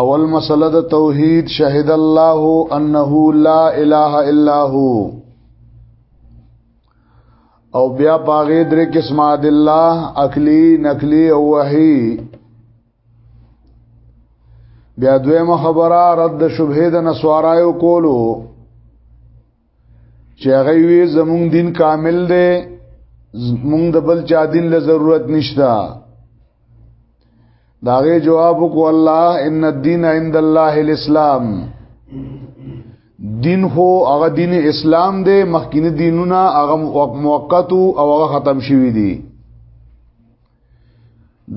اول مسله د توحید شهد الله انه لا اله الا هو او بیا پاغه درې قسم د الله عقلی نقلی او وحی بیا دویمه خبره رد شبهه د نسوارایو کولو چې هغه وی زمونږ دین کامل دی مونږ د بل چا دین له ضرورت نشته داغه جواب کو الله ان الدین عند الله الاسلام دین هو هغه دین اسلام دی مخکینه دینونه هغه موقت او هغه ختم شوی دی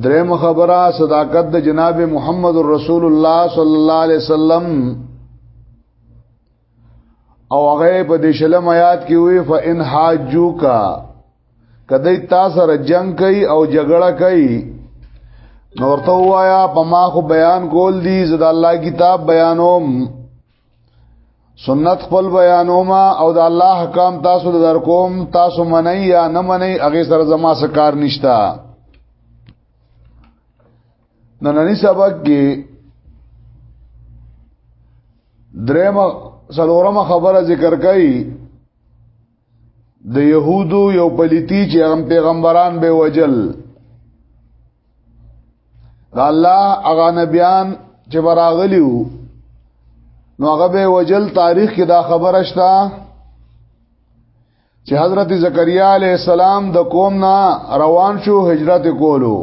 درم خبره صداقت د جناب محمد رسول الله صلی الله علیه وسلم او هغه په دې شلم آیات کې وی فإن حاجوکا کدی تاسو سره جنگ کوي او جګړه کوي نورته وایا په ما خو بیان کول دي زدا الله کتاب بیانوم سنت خپل بیانوم او د الله حکام تاسو در کوم تاسو منئ یا نه منئ هغه سره زما سکار نشتا نننی سبق کې درېم څلورم خبره ذکر کړي د يهودو یو پليتي چې هم پیغمبران به وجل دا الله هغه نبيان چې براغلیو نو هغه به وجل تاریخ کې دا خبره شته چې حضرت زکریا علی السلام د قوم نه روان شو هجرت کولو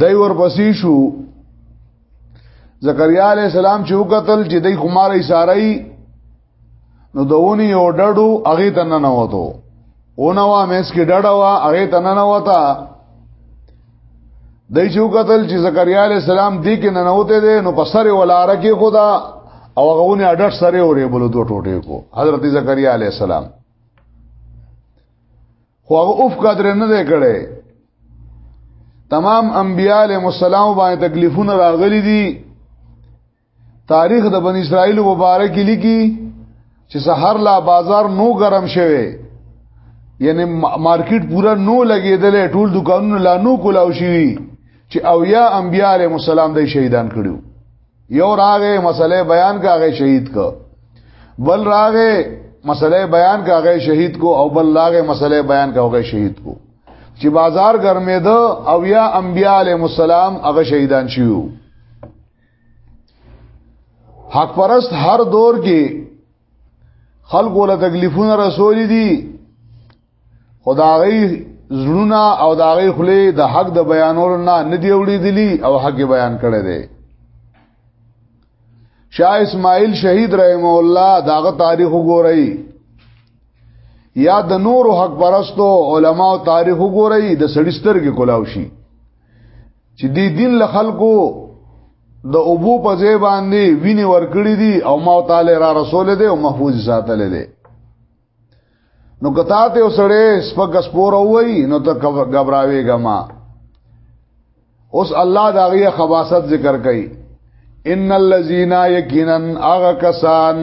دای ور پسې شو زکریا علی السلام چې وکتل چې دای خمار اشارهي نو دونی او ډډو هغه تنه نه وته اونوا مېس کې ډډه وا هغه تنه نه وته دای چې قتل چې زکریا علی السلام دی کې ننوته دي نو په سره ولاره کې خدا او هغهونه اډټ سره اورې بولو دوه ټوټې کو حضرت زکریا علی السلام خو هغه اوف قدر نه دی کړي تمام انبیاء علیهم السلام باندې تکلیفونه راغلي دي تاریخ د بنی اسرائیل مبارک لیکي چې سحر لا بازار نو ګرم شوه یعنی مارکیټ پورا نو لګیدل ټول دکانونه لا نو کولاو شي چې او یا انبیاء علیهم السلام د شهیدان کړیو یو راغه مسله بیان کاغه شهید کو بل راغه مسله بیان کاغه شهید کو او بل راغه مسله بیان کاغه شهید کو چې بازار ګرمې ده او یا انبیاء علیهم السلام هغه شهیدان شيو حق پرست هر دور کې خلق ولا تکلیفونه رسول دي خدای زړونه او داغي خلی د حق د بیانولو نه ندی وړي دي او حق بیان کړي دي شاه اسماعیل شهید رحم الله داغه تاریخ وګورئ یا د نور حق پرستو علما او تاریخ وګورئ د سړی سترګې کولاو شي چې دې دین له خلکو د اوبو په ځای باندې ویني ورکړي دي او ما تعالی را رسول دي او محفوظ ساتل دي نو کتا ته وسړې سپګ سپور وای نو ته غبراوي غما اوس الله دا غي خواصت ذکر کوي ان الذين يقينا اغه کسان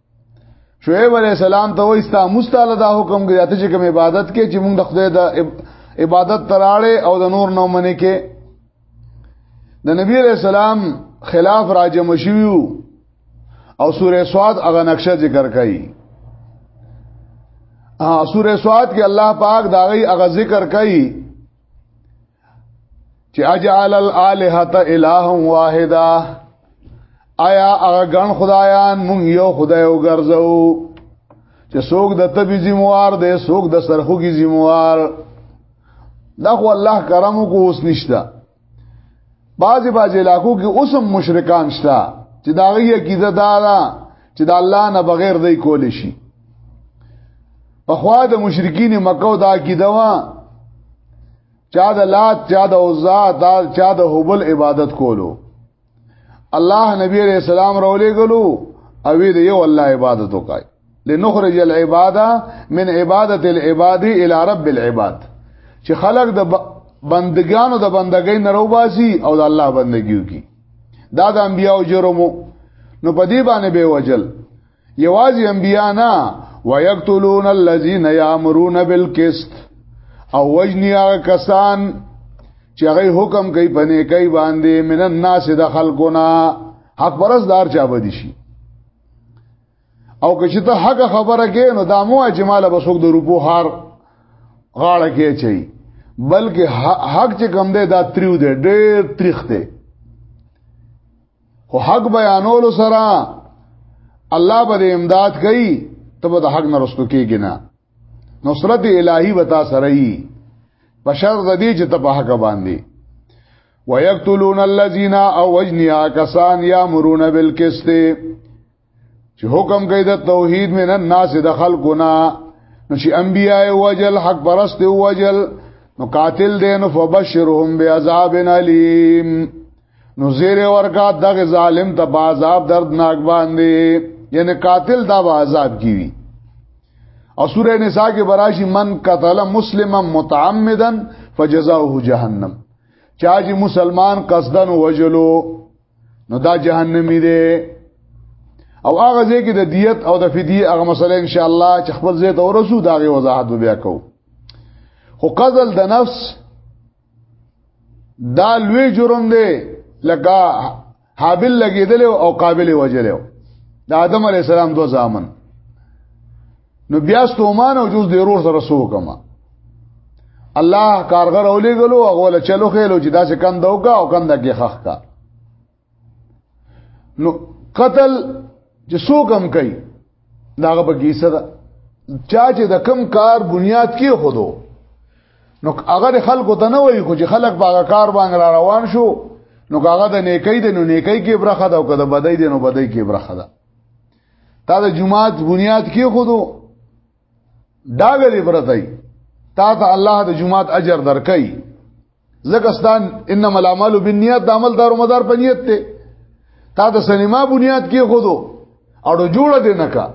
شعیب علیہ السلام ته وای ستا مستاله دا حکم کوي ته چې کوم عبادت کې چې موږ د خدای د عبادت تراړې او د نور نو منې کې د نبی علیہ السلام خلاف راجم شویو او سورې سواد هغه نقشه ذکر کړي ها سورې سواد کې الله پاک دا غي هغه ذکر کړي چې اجعل الالهه اله واحده آیا هغه ګڼ خدایان مونږ یو خدای وګرځو چې څوک د تبي ذمہوار دی څوک د سرخوږي ذمہوار دا خو الله کرم کو اوس نشتا بعضی بعضی علاقو کې اوس هم مشرکان شتا چې دا غي عقیده دا ده چې د الله نه بغیر دی کول شي په خوا د مشرکین مکه دا کیده وا چا د لات چا د عزا دا چا د هبل عبادت کولو الله نبی علیہ السلام رولې غلو او دې یو الله عبادت وکای لنخرج العباده من عبادت العباد الى رب العباد چې خلق د بندگانو د بندګۍ نرو باسي او د الله بندګیو کی دا د انبیانو جرمو نو په دې باندې به وجل یوازې انبیا نه ويقتلون الذين يأمرون بالقسط او وجنی هغه کسان چې هغه حکم کوي په نیکي باندې من الناس د خلقنا حق برزدار چا بدی شي او که چې ته حق خبره کې نو دا مو اجماله بسوک د روپو هار غاړه کې چي بلکې حق چې کم دی دا تریو دی ډېر تریخ دی خو حق بیانولو سره الله به امداد کوي ته به د حق نه رستو کېږي نه نصرت الهي وتا سره یي بشر د دې چې ته په حق باندې ويقتلون الذين اوجنيا کسان يامرون بالقسط چې حکم کوي د توحید من الناس د خلقنا نو چې انبیای وجل حق پرست وجل نو قاتل دی نو فبشرهم بعذاب الیم نو زیر ورکا دغه ظالم ته عذاب دردناک باندې یعنی قاتل دا عذاب کیوي او سوره نساء کې براشي من قتل مسلما متعمدا فجزاؤه جهنم چا چې مسلمان قصدن وجلو نو دا جهنمی دی او هغه ځکه د دیت او د فدیه هغه مسله ان شاء الله چې خپل ځای ته ورسو دا غي وضاحت بیا کو خو قتل د نفس دا لوی جرم دی لکه حابل لګیدل او قابل وجلو د آدم علی السلام دو ځامن نو بیا ستومان او جز ضرور سره سو کما الله کارګر اولې غلو هغه ول چلو خېلو چې داسې کم دوګه او کم دګه خخ کا نو قتل چې سو کم کوي داغه په کیسه ده چا چې د کم کار بنیاد کې خودو نو هغه خلکو ته نه وایي خو چې خلک باغه کار باندې را روان شو نو هغه د نیکۍ د نو نیکۍ کې برخه ده او که د بدۍ د نو بدۍ کې برخه ده تا د جماعت بنیاد کې خودو داګلې برتای تا ته الله د جماعت اجر درکای زکستان انما الاعمال بالنیات د عمل دارو مدار په نیت ته تا د سینما بنیاد کې خودو اړو جوړه دې نکا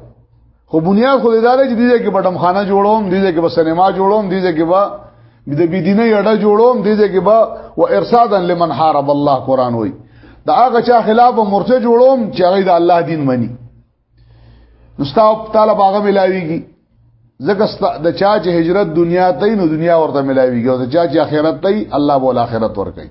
خو بنیاد خو دې دار چې دې کې بټم خانه جوړوم دې کې به سینما جوړوم دې کې به د بيدینه یړه جوړوم دې دې کې با و ارصادا لمن حارب الله قران وای دا هغه چا خلاف مرته جوړوم چې هغه د الله دین مني نو ستاسو طالب هغه ملاويږي ځکه د چا چې هجرت دنیا ته نو دنیا ورته ملاويږي او د چا چې آخرت ته الله بول آخرت ور کوي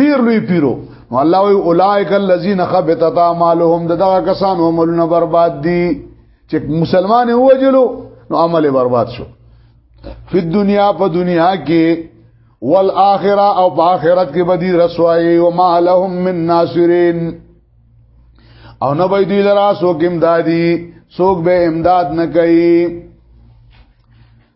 ډیر لوی پیرو نو الله وی اولائک الذین خبتت اعمالهم دغه کسان عملونه برباد دي چې مسلمان وجلو نو عمل برباد شو په دنیا په دنیا کې والآخرة او په آخرت کې بدی رسوایی او ما لهم من ناصرین او نه به دوی لرا سوک امدادی سوک به امداد نه کوي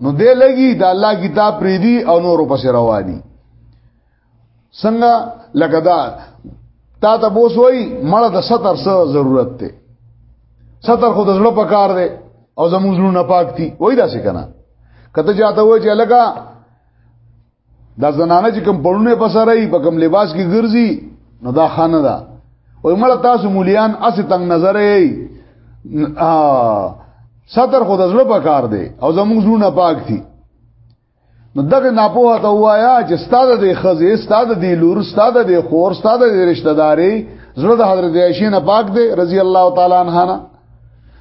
نو دې لګي د الله کتاب پری دی او نور پس رواني څنګه لکه دا تا ته بوس وای مړه د ستر سره ضرورت ته ستر خو د زړه په کار دی او زموږ نه پاک دي وای دا څه کنه کته چاته وای چې لګا دا زنانه چې کوم پړونه پسرای په کوم لباس کې ګرځي نو دا خانه ده او مړه تاسو مولیان اسې تنگ نظر یې ستر خود ازله په کار دی او زموږ زړه پاک دي نو دغه ناپوهه ته وایا چې ستاده د خزې ستاده د لور ستاده د خور ستاده د رشتہ داري زړه د حضرت عائشہ نه پاک دی رضی الله تعالی عنها نه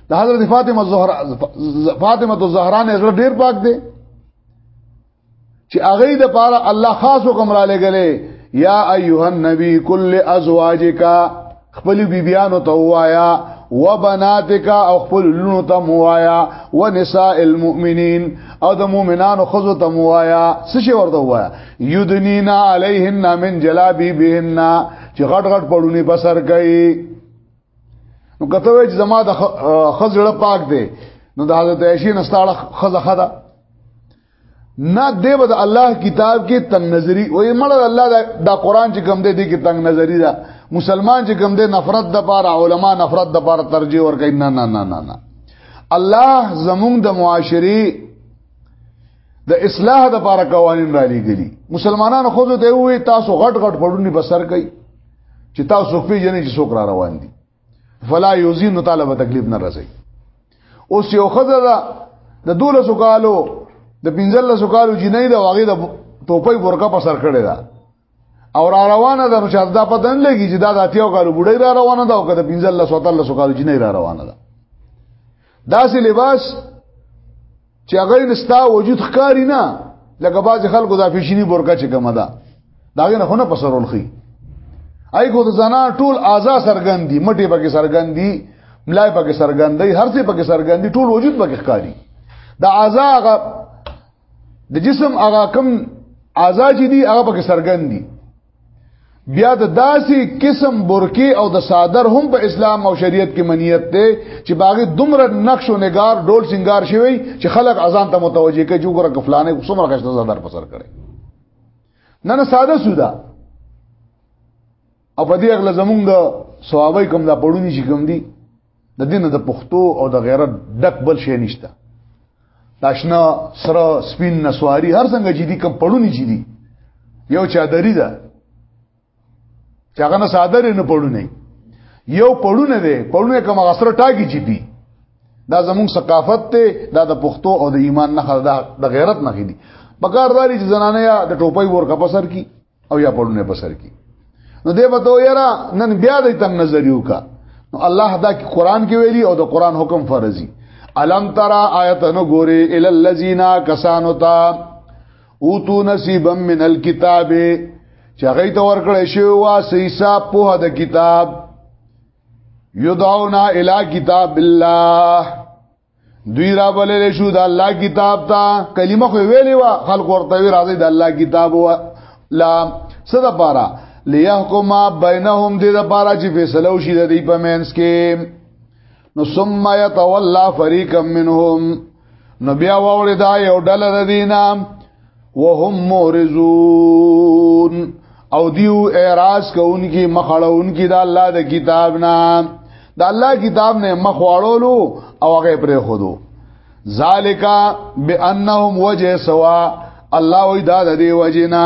د حضرت فاطمه الزهرا فاطمه الزهرا نه زړه ډیر پاک دی چې هغه د پاره الله خاص حکم را لګلې یا ایها النبی کل ازواجک خپل بیبیانو ته وایا و بناتک او خپل لونو ته وایا و نساء المؤمنین او د مؤمنانو خزو ته وایا څه شي ورته وایا یدنینا علیهن من جلابیبهن چې غټ غټ پړونی بسر کوي نو کته وای چې زما د خزړه پاک دی نو د حضرت عائشې نه ستاړه خزه خدا نه دیو د الله کتاب کې تنگ نظری وې مړ الله دا قران چې کوم دی دی کې تنگ نظری دا مسلمان چې کوم دی نفرت د پاره علما نفرت د پاره ترجیح ور کوي نه نه نه نه نه الله زمونږ د معاشري د اصلاح د پاره قوانين را لګلي مسلمانانو خود ته وې تاسو غټ غټ پړونی بسر کوي چې تاسو پیژنې چې څوک را روان دي فلا یوزین نو طالب تکلیف نه رسي اوس یو خزر د دوله سکالو د پنځل سکالو جنې د واغې د ټوپۍ ورکا په سر کړی دا او را روانه ده نو شاده پته نه لګي چې دا د اتیو کالو بډای را روانه ده او کده 15 سوتل سو کالو جنې را روانه ده داسې لباس چې هغه نستا وجود ښکاری نه لکه باز خلکو دا فیشنی برګه چې کومه ده داغه نه خونه پسرول خي اي کو د زنا ټول اعضا سرګندي مټي پکې سرګندي ملای پکې سرګندي هر څه پکې سرګندي ټول وجود پکې ښکاری د اعضا هغه د جسم هغه کم اعضا چې دي هغه پکې سرګندي بیا د داسې قسم برکی او د صادر هم په اسلام او شریعت کې منیت دی چې باغی دومره نقش او نگار ډول سنگار شوی چې خلک اذان ته متوجه کوي چې ګوره کفلانه څومره خشته صدر پسر کړي نه نه ساده سودا او په دې اغله زمونږ د ثوابای کوم دا پړونی چې کوم دي د دین د پښتو او د غیرت ډک بل شي نشته داشنا سره سپین نسواری هر څنګه جدي کم پړونی جدي یو چادری ده چې هغه نه صادر نه پړونی یو پړونه ده پړونه کوم غسر ټاکی چی پی دا زموږ ثقافت ته دا د پښتو او د ایمان نه دا د غیرت نه خېدي بګارداري چې زنانه یا د ټوپۍ ورکه په سر کی او یا پړونه په سر کې نو دی به تو یرا نن بیا د تنگ نظر یو کا نو الله دا کی قران کې ویلي او د قران حکم فرضي الم ترى آیتن ګوري ال الذین کسانو تا اوتو نصیبا من الكتاب چې هغه ته ورکړې شو وا سیسا په د کتاب یدعونا الی کتاب الله دوی را بلل شو د الله کتاب ته کلمه خو ویلې وا خلق ورته وی راځي د الله کتاب و لا صد پارا ليحكم بينهم دې د پارا چې فیصله وشي د دې په مینس کې نو ثم يتولى فريقا منهم نو بیا وړي دا یو ډله د دینه وهم مورزون او دیو اعراض کوونکی مخړونکی دا الله د کتاب نه د الله کتاب نه مخ واړولو او هغه پرې خودو ذالکا بانهم وجه سوا الله وی دا د دی وجنا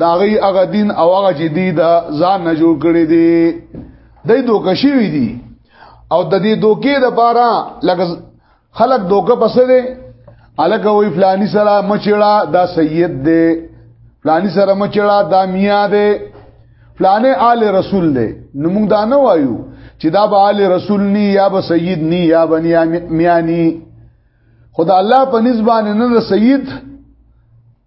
دا غي هغه دین او هغه چې دی دا ځان نه جوړ کړی دی د دوکه شي وی دي او د دې دوکې د پاره لکه خلک دوکه پسې دي الکه وی فلانی سره مچړه دا سید دی فلانی سره مچړه دا میا دی فلانه آل رسول دی نو موږ دا نه وایو چې دا به آل رسول ني یا به سید ني یا بنی میانی خدا الله په نسبانه نه سید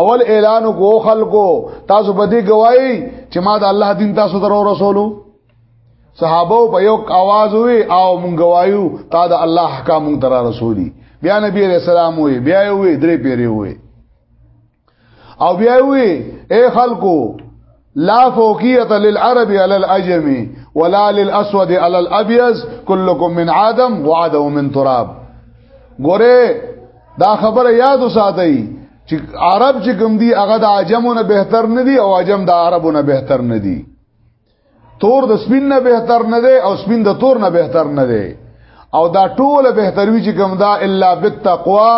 اول اعلان کو خلکو تاسو به دې گواہی چې ما د الله دین تاسو درو رسولو صحابه په یو आवाज وی او مونږ گوايو تا د الله احکام مونږ تر رسولي بیا نبی رسول الله وی بیا وی درې پیری وی او بیا وی اے خلکو لا فوقیت للعرب علی العجم ولا للاسود علی الابيض كلكم من عدم وعدو من تراب ګوره دا خبره یاد وساتئ چې عرب چې کوم دي هغه د عجمونو بهتر نه دي او عجم د عربونو بهتر نه دي تور د سپین نه بهتر نه دی او سپین د تور نه بهتر نه دی او دا ټول بهتروي چې کوم دا الا بالتقوا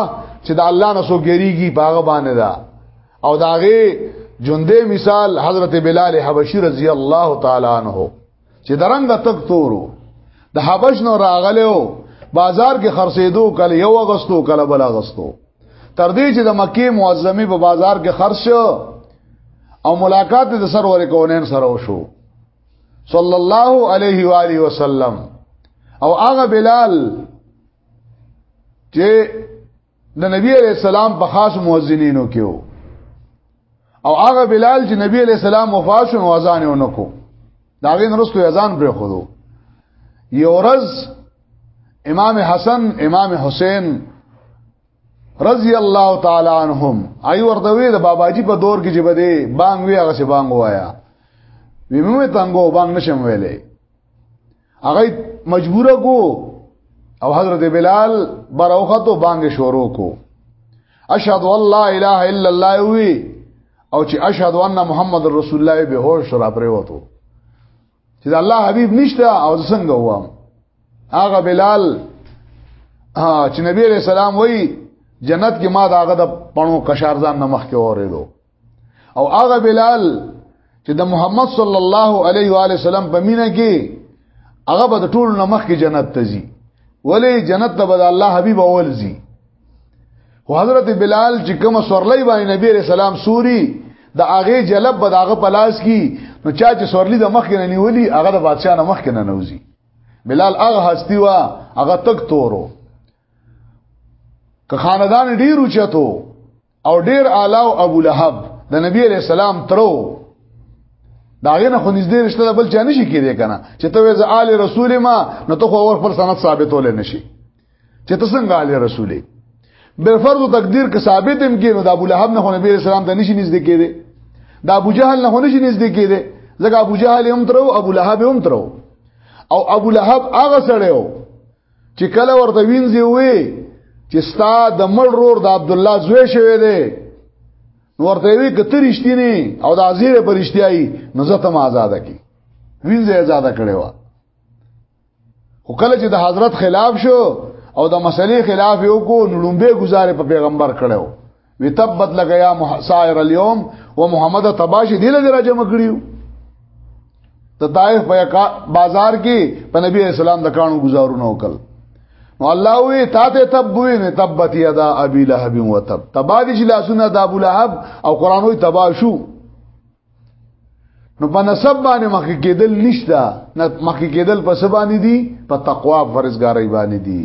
چې د الله نه سو ګریږي باغ باندې دا او داغه ژوندې مثال حضرت بلال حبشي رضی الله تعالی عنہ چې درنګ تک تورو د حبش نو راغلو بازار کې خرڅېدو کله یو اگستو کله بل اگستو تر دې چې د مکه معظمه په بازار کې خرڅ او ملاقات د سرور کونین سره وشو صلی الله علیه و آله وسلم او هغه بلال چې د نبی علی السلام په خاص مؤذنینو کې وو او هغه بلال چې نبی علی السلام وفات شو نو اذان یې ونکو دا غین رستو اذان پر خودو یو ورځ امام حسن امام حسین رضی الله تعالی عنهم ای ورته وی د باباجی په دور کې چې بده بانګ وی هغه څه بانګ وایا وی موږ تنګو بانګ نشم ویلې هغه مجبور کو او حضرت بلال براوخته بانګ شروع کو اشهد والله اله الا الله وی او چې اشهد ان محمد رسول الله به هوش را پریوتو چې الله حبیب نشته او څنګه وام هغه بلال چې نبی رسول الله وی جنت کې ما داغه د پڼو کشارزان نمخ کې اوریدو او هغه بلال چې د محمد صلی الله علیه و علیه وسلم په مینه کې هغه به ټول نمخ کې جنت ته ځي ولی جنت ته به الله حبیب اول ځي خو حضرت بلال چې کوم سورلۍ باندې نبی رسول الله سوري د هغه جلب به داغه پلاس کی نو چا چې سورلی د مخ کې نه نیولی هغه د بادشاہ نه مخ کې نه نوځي بلال هغه هستی وا هغه تک تورو که خاندان ډیر اوچتو او ډیر اعلی او ابو لهب د نبی علی السلام ترو دا غنه خو نږدې رشتہ د بل چا نشي کېدی کنه چې ته وې آل رسول ما نو ته خو اور پر سند ثابتول نشي چې ته څنګه آل رسول بل فرض تقدیر کې ثابت هم کې نو د ابو لهب نه خو نبی رسول الله د نشي نږدې کېدی د ابو جهل نه خو نشي نږدې کېدی ځکه ابو جهل هم ترو ابو لهب هم ترو او ابو لهب هغه سره چې کله ورته وینځي وي چې ستا د مړ رور د عبد الله زوی شوی دی ورته وی کته رښتینی او د ازیره پرشتیاي نو زه ته آزاد کی وینځه آزاد کړي وا خو کله چې د حضرت خلاف شو او د مسلې خلاف یو کو نړومبه گزارې په پیغمبر کړو وی تبت لك يا سائر اليوم ومحمد تباشي دی لږه راځم کړیو ته طائف په بازار کې په نبی اسلام د کانو گزارونه وکړ نو الله وی تا ته تب وی نه تبت یدا ابي لهب وتب تبادی چې لاسونه د ابو لهب او قران وی تبا شو نو په نسب باندې مخکې کېدل نشته نه مخکې کېدل په سبا نه دي په تقوا فرزګاری باندې دي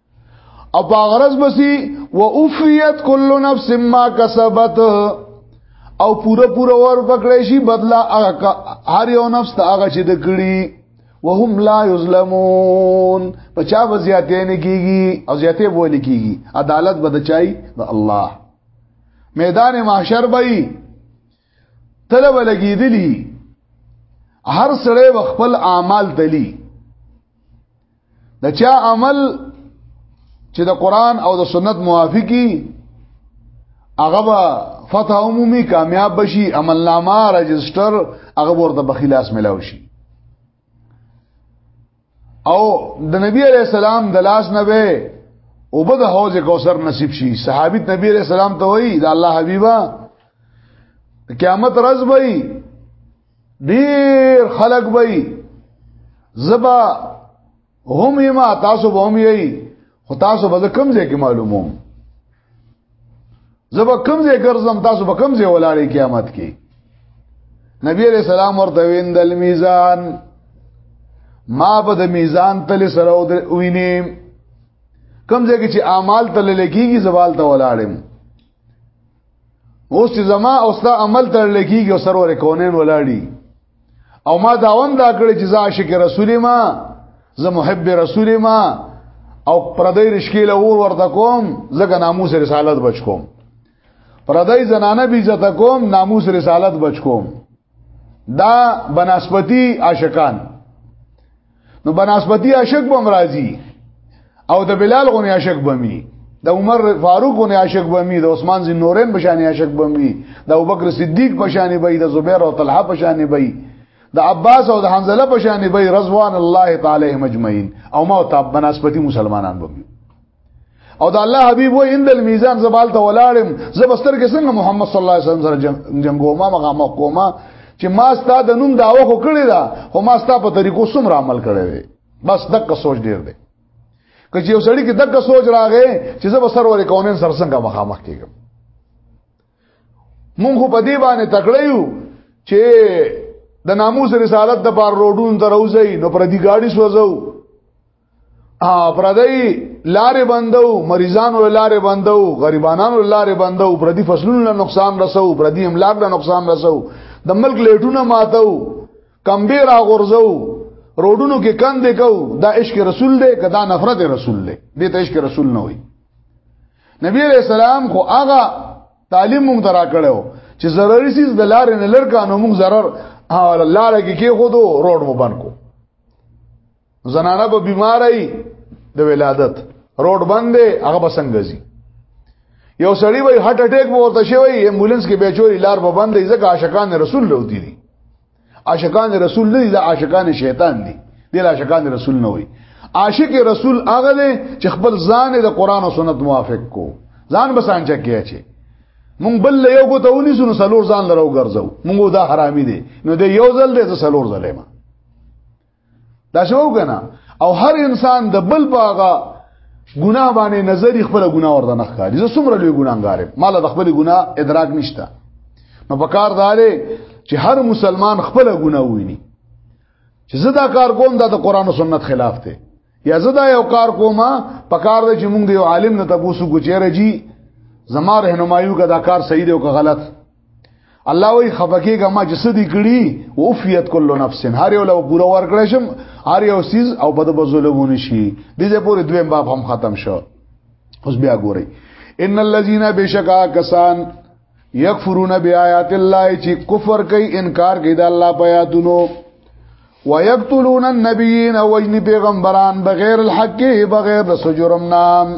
او په غرض بسی و اوفیت کل نفس ما کسبت او پوره پوره ور پکړې شي بدلا هر یو نفس ته هغه چې د کړی وهم لا یظلمون په چا وزیاتې نه کیږي او زیاتې بولی کیږي عدالت بد چای د الله میدان محشر بای طلب لګیدلی هر سړی خپل اعمال دلی د چا عمل چې د قران او د سنت موافقي هغه به فتح عمومي کامیاب بشي عمل نامه رجستر هغه ورته په خلاص ملاو شي او د نبی عليه السلام د لاس نه به او بده حوض کوثر نصیب شي صحابي نبی عليه السلام ته وایي د الله حبيبا قیامت ورځ وایي ډیر خلق وای زبا هم ما تاسو به هم یی خو تاسو به کم ځای کې معلوموم زبا کم ځای ګرځم تاسو به کم ځای ولاړی قیامت کې نبی علیہ السلام ورته ویند المیزان ما به د میزان تل سره وینم کم ځای کې چې اعمال تل لګیږي زوال ته ولاړم اوس چې زما او ستا عمل تر لګيږي او سرور کونین ولاړی او ما داوند دا کړی چې زه عاشق رسول ما زه محب رسول ما او پردی رشکیل اور ورته کوم زګه ناموس رسالت بچ کوم پردی زنانه بی عزت کوم ناموس رسالت بچ کوم دا بناسپتی عاشقان نو بناسبتی عاشق بم راضی او د بلال غونی عاشق بمی د عمر فاروق غونی عاشق بمی د عثمان زین نورین بشانی عاشق بمی د ابوبکر صدیق بشانی بی د زبیر او طلحه بشانی بی د عباس او د حنزله بشانی بی رضوان الله تعالی مجمعین او ما ته بناسبتی مسلمانان بمی او دا الله حبيب وای ان دل میزان زبال ته ولاړم زبستر کې څنګه محمد صلی الله علیه وسلم سره جنگو ما مغه کوما چې ما ستا د نوم داوا خو کړی دا خو ما ستا په طریقو سم را عمل کړی دی بس دغه سوچ ډیر دی که چې یو سړی کې دغه سوچ راغې چې زه به سر ورې کونین سر څنګه مخامخ کېږم مونږ په دې باندې تکړه یو چې د ناموس رسالت د بار روډون تر اوځي نو پر دې گاډي سوځو پردی لارې بندو مریضانو لارې بندو غریبانو لارې بندو پردی فصلونو له نقصان رسو پردی املاک له نقصان رسو د ملک لیټونه ماتو کمبې را غورځو روډونو کې کندې کو دا عشق رسول دی کدا نفرت رسول دی دې ته عشق رسول نه وي نبی علیہ السلام خو هغه تعلیم مونږ درا کړو چې ضروري سیس د لارې نه لړ کانو مونږ ضرر لارې کې کې خودو روډ مو بند کو زنانه به بیماری د ولادت روډ بندې هغه بسنګ زی یو سړی وای هارت اٹیک به ورته شوی امبولانس کې به چوری لار به بندې ځکه عاشقان رسول لو دي دي عاشقان رسول نه دي دا عاشقان شیطان دي دي عاشقان رسول نه وي عاشق رسول هغه دی چې خپل ځان د قران او سنت موافق کو ځان بسان چکه چي مونږ بل یو کو ته ونی سونو سلور ځان لرو ګرځو مونږ دا حرامي دي نو د یو ځل دې سلور ځلې ما دا شو کنه او هر انسان د بل باغه ګناه باندې نظر خپل ګناه ورته نه ښکاري زه څومره لوی ګناګار یم مال د خپل ګناه ادراک نشته نو په کار دارې چې هر مسلمان خپل ګناه وویني چې زه دا کار کوم دا د قران او سنت خلاف دی یا زه دا یو کار کوم په کار دی چې موږ یو عالم نه تاسو کو چیرې جی زما رهنمایو کا دا کار صحیح دی او که غلط الله وی خفقه کما جسدی کړي وفیت کل نفس هر یو له پورا ور کړی شم هر یو سیز او بده بظلمون شي دې دې پورې دویم باب هم ختم شو اوس بیا ګوري ان الذين بشکا کسان یکفرون بیاات الله چې کفر کوي انکار کوي د الله په یادونو ويقتلون النبيين وجن پیغمبران بغیر الحق بغیر د سجرم نام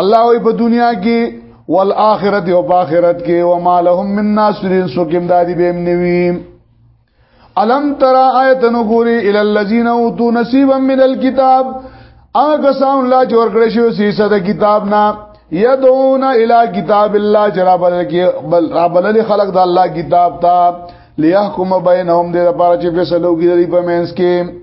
الله وی په دنیا کې والآخرت او په آخرت کې و ما لهم من ناصرین سوکم دادی بهم نیوی الم ترى آیت نګوري ال الذين اوتوا نصيبا من الكتاب هغه سان الله جوړ کړی شو سیسه د کتاب نه یدعون الی کتاب الله جرابل کې بل رابل خلق د الله کتاب ته ليحكم بينهم دې لپاره چې فیصلو کې لري په مینس کې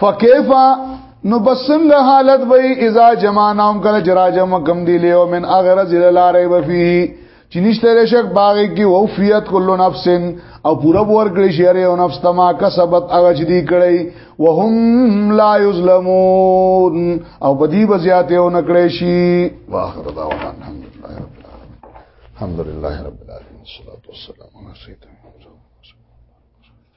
فكيف نو بسنګ حالت وای اذا جمعناهم کله جرا جمع کم دی لیو من اغرز لاره بفی چې نشته شک باغ کی وفیت کل نفس او پورا ور کړی شهر او نفس تما کسبت هغه چې دی کړی وهم لا یظلمون او بدی بزیاته او نکړی شي واخر دا وان الحمدلله رب العالمین الحمدلله رب العالمین والصلاه والسلام علی سیدنا